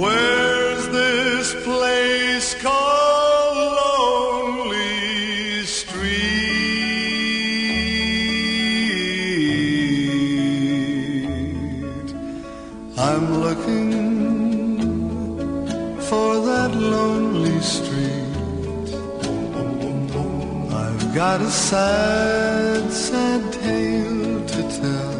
Where's this place called Lonely Street? I'm looking for that lonely street. I've got a sad, sad tale to tell.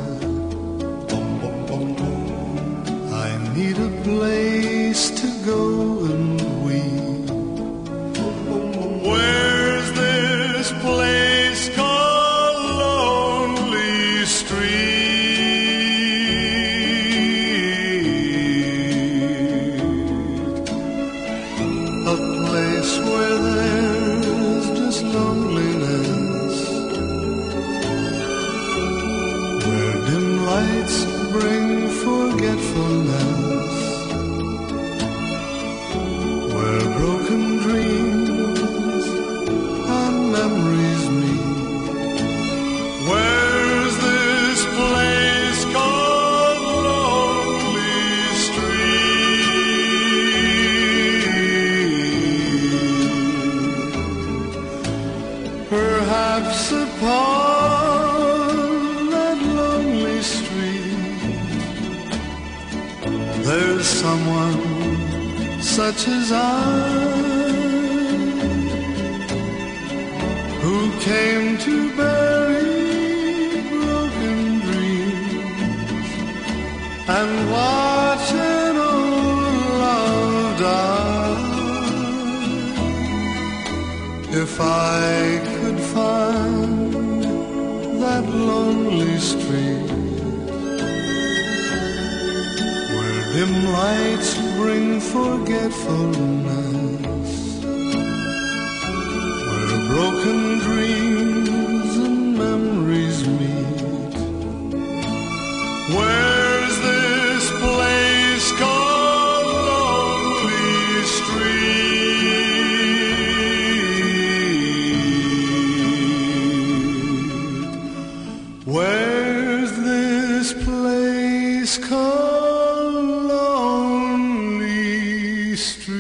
Lights bring forgetfulness, where broken dreams and memories meet. Where's this place called Lonely Street? Perhaps upon there's someone such as I who came to bury broken dreams and watch an old love die. If I could find that lonely street Dim lights bring forgetfulness Where broken dreams and memories meet Where's this place called Lonely Street? Where's this place called history.